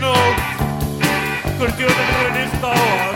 no, cuestión de en esta.